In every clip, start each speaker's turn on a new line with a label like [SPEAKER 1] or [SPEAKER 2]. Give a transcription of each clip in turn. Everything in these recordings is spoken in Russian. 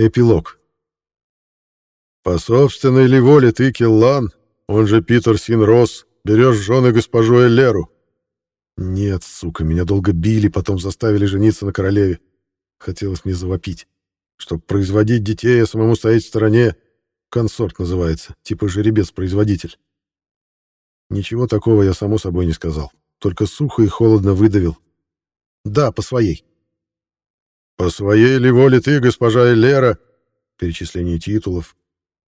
[SPEAKER 1] Эпилог. По собственной ли воле ты, Келлан, он же Питер Синрос, берешь жены госпожу Эллеру? Нет, сука, меня долго били, потом заставили жениться на королеве. Хотелось мне завопить. Чтоб производить детей, а самому стоять в стороне. Консорт называется, типа жеребец-производитель. Ничего такого я, само собой, не сказал. Только сухо и холодно выдавил. Да, по своей. По своей ли воле ты, госпожа Элера, перечисление титулов,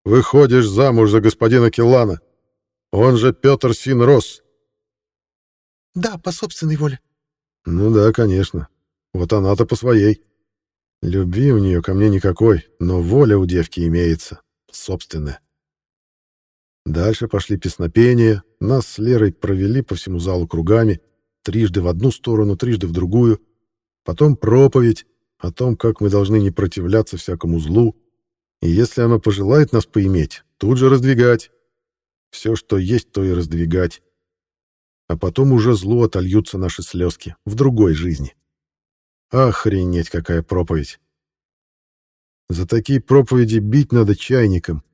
[SPEAKER 1] выходишь замуж за господина Келлана, он же Петр Синрос.
[SPEAKER 2] Да, по собственной воле.
[SPEAKER 1] Ну да, конечно. Вот она-то по своей. Любви у нее ко мне никакой, но воля у девки имеется, собственная. Дальше пошли песнопения, нас с Лерой провели по всему залу кругами, трижды в одну сторону, трижды в другую, потом проповедь о том, как мы должны не противляться всякому злу, и если оно пожелает нас поиметь, тут же раздвигать. Все, что есть, то и раздвигать. А потом уже злу отольются наши слезки в другой жизни. Охренеть, какая проповедь! За такие проповеди бить надо чайником.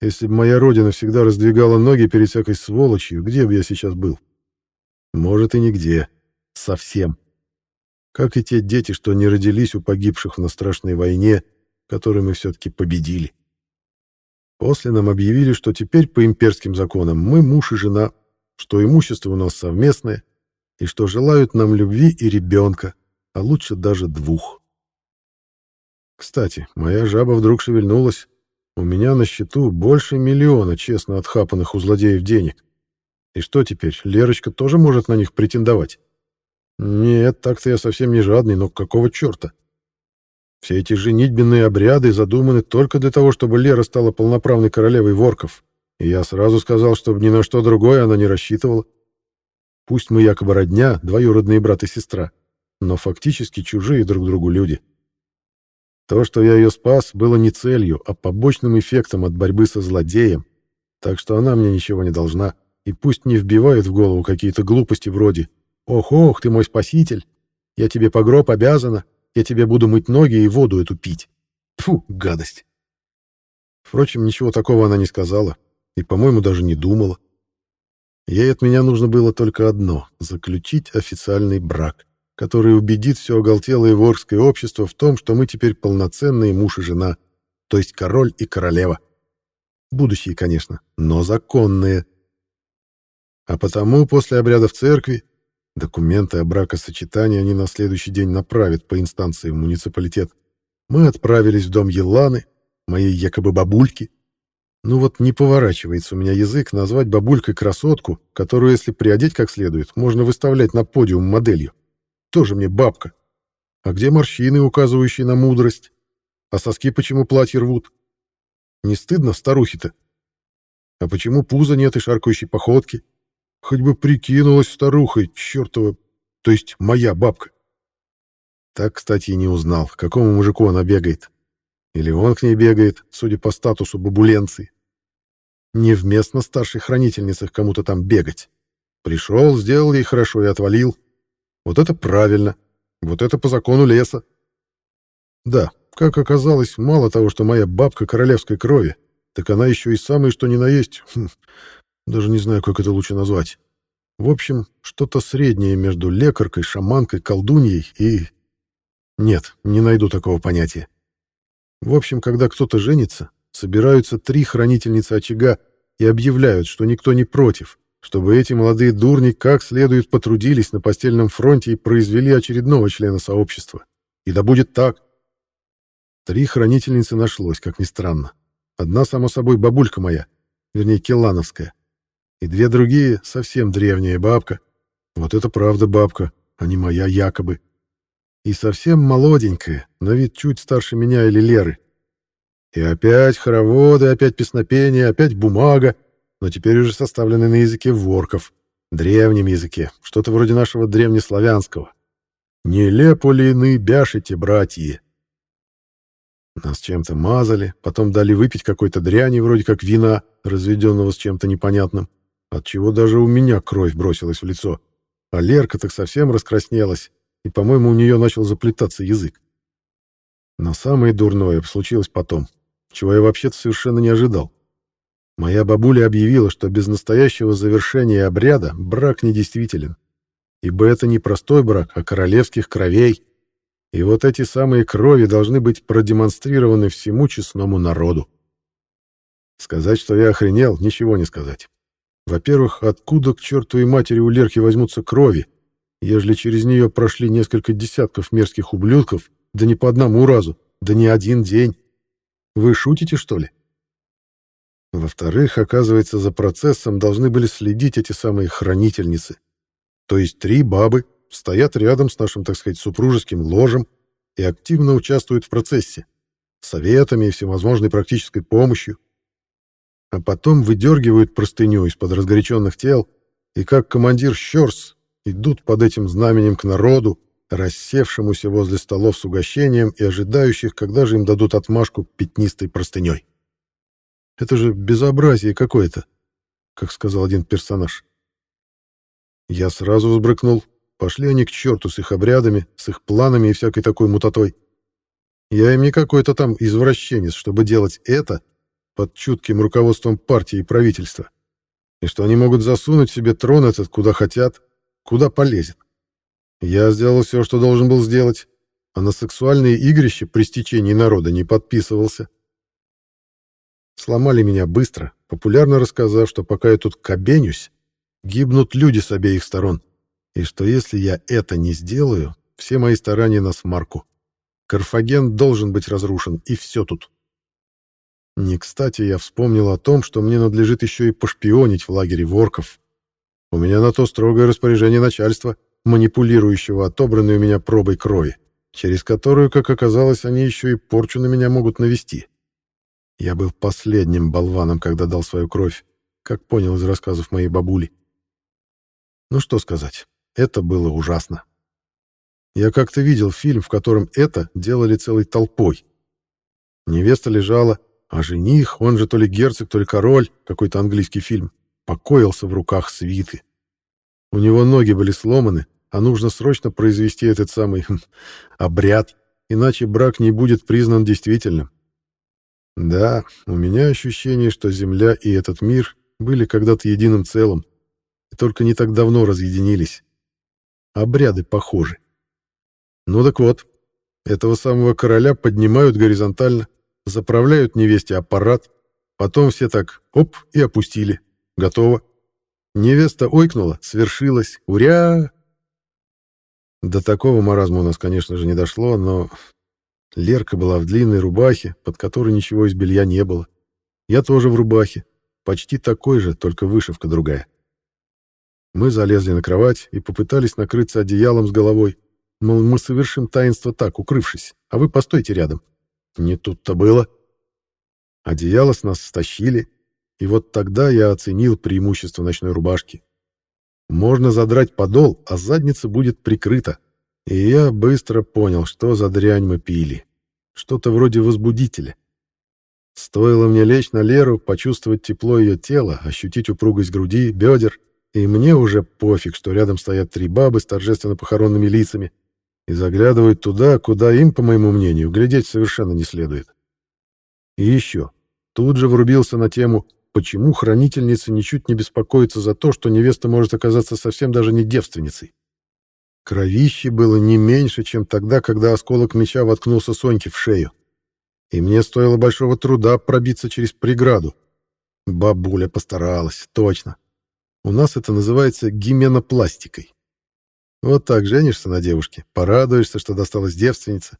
[SPEAKER 1] Если бы моя родина всегда раздвигала ноги перед всякой сволочью, где бы я сейчас был? Может, и нигде. Совсем. Как и те дети, что не родились у погибших на страшной войне, которую мы все-таки победили. После нам объявили, что теперь по имперским законам мы муж и жена, что имущество у нас совместное, и что желают нам любви и ребенка, а лучше даже двух. Кстати, моя жаба вдруг шевельнулась. У меня на счету больше миллиона честно отхапанных у злодеев денег. И что теперь, Лерочка тоже может на них претендовать? Нет, так-то я совсем не жадный, но какого черта? Все эти женитьбенные обряды задуманы только для того, чтобы Лера стала полноправной королевой ворков. И я сразу сказал, чтобы ни на что другое она не рассчитывала. Пусть мы якобы родня, двоюродные брат и сестра, но фактически чужие друг другу люди. То, что я ее спас, было не целью, а побочным эффектом от борьбы со злодеем, так что она мне ничего не должна, и пусть не вбивает в голову какие-то глупости вроде «Ох-ох, ты мой спаситель, я тебе по гроб обязана, я тебе буду мыть ноги и воду эту пить». Фу, гадость. Впрочем, ничего такого она не сказала, и, по-моему, даже не думала. Ей от меня нужно было только одно — заключить официальный брак который убедит все оголтелое ворское общество в том, что мы теперь полноценные муж и жена, то есть король и королева. Будущие, конечно, но законные. А потому после обряда в церкви документы о бракосочетании они на следующий день направят по инстанции в муниципалитет. Мы отправились в дом Еланы, моей якобы бабульки. Ну вот не поворачивается у меня язык назвать бабулькой красотку, которую, если приодеть как следует, можно выставлять на подиум моделью. Тоже мне бабка. А где морщины, указывающие на мудрость? А соски почему платье рвут? Не стыдно старухе-то? А почему пуза нет и шаркающей походки? Хоть бы прикинулась старухой, чертова, то есть моя бабка. Так, кстати, и не узнал, к какому мужику она бегает. Или он к ней бегает, судя по статусу бабуленции. Невместно старшей хранительнице кому-то там бегать. Пришел, сделал ей хорошо и отвалил. Вот это правильно. Вот это по закону леса. Да, как оказалось, мало того, что моя бабка королевской крови, так она еще и самая что ни на есть. Даже не знаю, как это лучше назвать. В общем, что-то среднее между лекаркой, шаманкой, колдуньей и... Нет, не найду такого понятия. В общем, когда кто-то женится, собираются три хранительницы очага и объявляют, что никто не против, чтобы эти молодые дурни как следует потрудились на постельном фронте и произвели очередного члена сообщества. И да будет так. Три хранительницы нашлось, как ни странно. Одна, само собой, бабулька моя, вернее, келлановская. И две другие, совсем древняя бабка. Вот это правда бабка, а не моя якобы. И совсем молоденькая, на вид чуть старше меня или Леры. И опять хороводы, опять песнопения, опять бумага, но теперь уже составлены на языке ворков, древнем языке, что-то вроде нашего древнеславянского. «Не леполины бяшите, братья!» Нас чем-то мазали, потом дали выпить какой-то дряни, вроде как вина, разведенного с чем-то непонятным, от чего даже у меня кровь бросилась в лицо. А Лерка так совсем раскраснелась, и, по-моему, у нее начал заплетаться язык. Но самое дурное случилось потом, чего я вообще-то совершенно не ожидал. Моя бабуля объявила, что без настоящего завершения обряда брак недействителен, ибо это не простой брак, а королевских кровей, и вот эти самые крови должны быть продемонстрированы всему честному народу. Сказать, что я охренел, ничего не сказать. Во-первых, откуда к чертовой матери у Лерки возьмутся крови, ежели через нее прошли несколько десятков мерзких ублюдков, да не по одному разу, да не один день? Вы шутите, что ли? Во-вторых, оказывается, за процессом должны были следить эти самые хранительницы. То есть три бабы стоят рядом с нашим, так сказать, супружеским ложем и активно участвуют в процессе, советами и всевозможной практической помощью а потом выдергивают простыню из-под разгоряченных тел и, как командир Щерс, идут под этим знаменем к народу, рассевшемуся возле столов с угощением и ожидающих, когда же им дадут отмашку пятнистой простыней. Это же безобразие какое-то, как сказал один персонаж. Я сразу взбрыкнул. Пошли они к черту с их обрядами, с их планами и всякой такой мутатой. Я им не какой-то там извращенец, чтобы делать это — под чутким руководством партии и правительства, и что они могут засунуть себе трон этот куда хотят, куда полезет. Я сделал все, что должен был сделать, а на сексуальные игрища при стечении народа не подписывался. Сломали меня быстро, популярно рассказав, что пока я тут кабенюсь, гибнут люди с обеих сторон, и что если я это не сделаю, все мои старания на смарку. Карфаген должен быть разрушен, и все тут. Не кстати я вспомнил о том, что мне надлежит еще и пошпионить в лагере ворков. У меня на то строгое распоряжение начальства, манипулирующего отобранной у меня пробой крови, через которую, как оказалось, они еще и порчу на меня могут навести. Я был последним болваном, когда дал свою кровь, как понял из рассказов моей бабули. Ну что сказать, это было ужасно. Я как-то видел фильм, в котором это делали целой толпой. Невеста лежала, а жених, он же то ли герцог, то ли король, какой-то английский фильм, покоился в руках свиты. У него ноги были сломаны, а нужно срочно произвести этот самый хм, обряд, иначе брак не будет признан действительным. Да, у меня ощущение, что Земля и этот мир были когда-то единым целым, и только не так давно разъединились. Обряды похожи. Ну так вот, этого самого короля поднимают горизонтально, заправляют невесте аппарат, потом все так оп и опустили. Готово. Невеста ойкнула, свершилось. Уря! До такого маразма у нас, конечно же, не дошло, но Лерка была в длинной рубахе, под которой ничего из белья не было. Я тоже в рубахе, почти такой же, только вышивка другая. Мы залезли на кровать и попытались накрыться одеялом с головой. Мол, мы совершим таинство так, укрывшись, а вы постойте рядом. Не тут-то было. Одеяло с нас стащили, и вот тогда я оценил преимущество ночной рубашки. Можно задрать подол, а задница будет прикрыта. И я быстро понял, что за дрянь мы пили. Что-то вроде возбудителя. Стоило мне лечь на Леру, почувствовать тепло ее тела, ощутить упругость груди, бедер, и мне уже пофиг, что рядом стоят три бабы с торжественно похоронными лицами, и заглядывают туда, куда им, по моему мнению, глядеть совершенно не следует. И еще, тут же врубился на тему, почему хранительница ничуть не беспокоится за то, что невеста может оказаться совсем даже не девственницей. Кровище было не меньше, чем тогда, когда осколок меча воткнулся Соньке в шею. И мне стоило большого труда пробиться через преграду. Бабуля постаралась, точно. У нас это называется гименопластикой. Вот так женишься на девушке, порадуешься, что досталась девственница,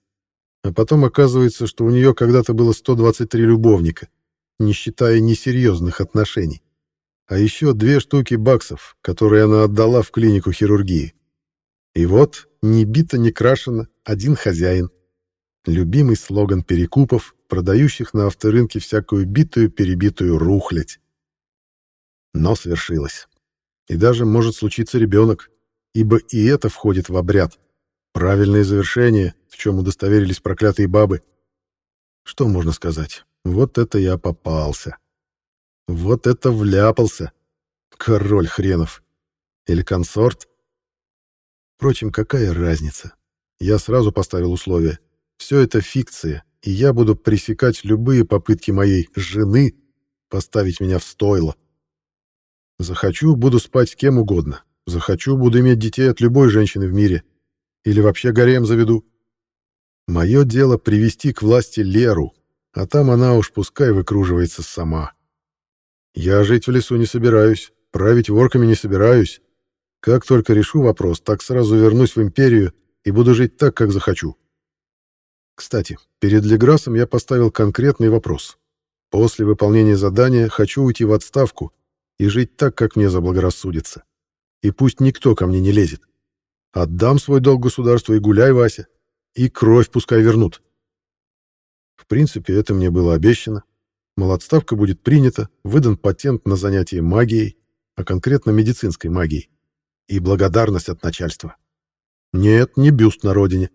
[SPEAKER 1] а потом оказывается, что у нее когда-то было 123 любовника, не считая несерьезных отношений. А еще две штуки баксов, которые она отдала в клинику хирургии. И вот, не бито, не крашено, один хозяин. Любимый слоган перекупов, продающих на авторынке всякую битую-перебитую рухлядь. Но свершилось. И даже может случиться ребенок, ибо и это входит в обряд. Правильное завершение, в чем удостоверились проклятые бабы. Что можно сказать? Вот это я попался. Вот это вляпался. Король хренов. Или консорт. Впрочем, какая разница? Я сразу поставил условие. все это фикция, и я буду пресекать любые попытки моей жены поставить меня в стойло. Захочу, буду спать с кем угодно. Захочу, буду иметь детей от любой женщины в мире. Или вообще гарем заведу. Мое дело привести к власти Леру, а там она уж пускай выкруживается сама. Я жить в лесу не собираюсь, править ворками не собираюсь. Как только решу вопрос, так сразу вернусь в империю и буду жить так, как захочу. Кстати, перед Леграсом я поставил конкретный вопрос. После выполнения задания хочу уйти в отставку и жить так, как мне заблагорассудится. И пусть никто ко мне не лезет. Отдам свой долг государству и гуляй, Вася. И кровь пускай вернут. В принципе, это мне было обещано. Мол, отставка будет принята, выдан патент на занятие магией, а конкретно медицинской магией. И благодарность от начальства. Нет, не бюст на родине.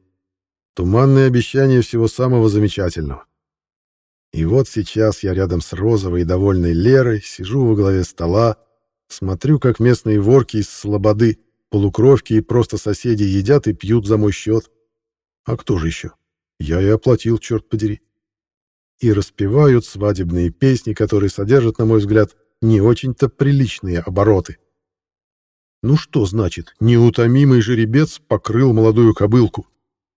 [SPEAKER 1] Туманные обещания всего самого замечательного. И вот сейчас я рядом с розовой и довольной Лерой сижу во главе стола, смотрю, как местные ворки из слободы, полукровки и просто соседи едят и пьют за мой счет. А кто же еще? Я и оплатил, черт подери. И распевают свадебные песни, которые содержат, на мой взгляд, не очень-то приличные обороты. Ну что значит, неутомимый жеребец покрыл молодую кобылку?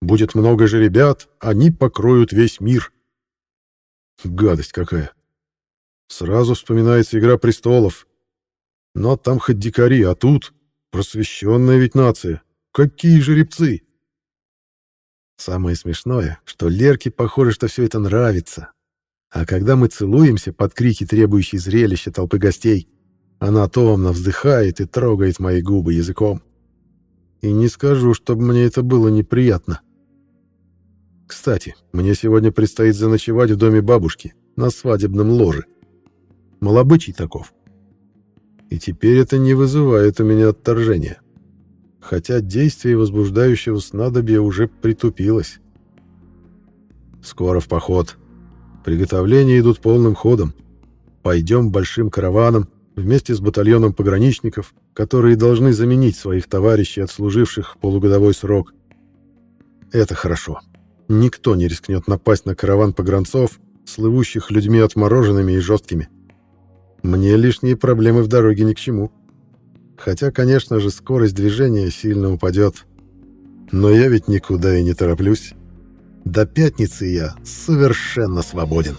[SPEAKER 1] Будет много жеребят, они покроют весь мир. Гадость какая. Сразу вспоминается «Игра престолов». Но там хоть дикари, а тут просвещенная ведь нация. Какие жеребцы! Самое смешное, что Лерке похоже, что все это нравится. А когда мы целуемся под крики, требующие зрелища толпы гостей, она томно вздыхает и трогает мои губы языком. И не скажу, чтобы мне это было неприятно. Кстати, мне сегодня предстоит заночевать в доме бабушки, на свадебном ложе. Малобычий таков. И теперь это не вызывает у меня отторжения. Хотя действие возбуждающего снадобья уже притупилось. Скоро в поход. Приготовления идут полным ходом. Пойдем большим караваном вместе с батальоном пограничников, которые должны заменить своих товарищей, отслуживших полугодовой срок. Это хорошо. Никто не рискнет напасть на караван погранцов, слывущих людьми отмороженными и жесткими. Мне лишние проблемы в дороге ни к чему. Хотя, конечно же, скорость движения сильно упадет. Но я ведь никуда и не тороплюсь. До пятницы я совершенно свободен.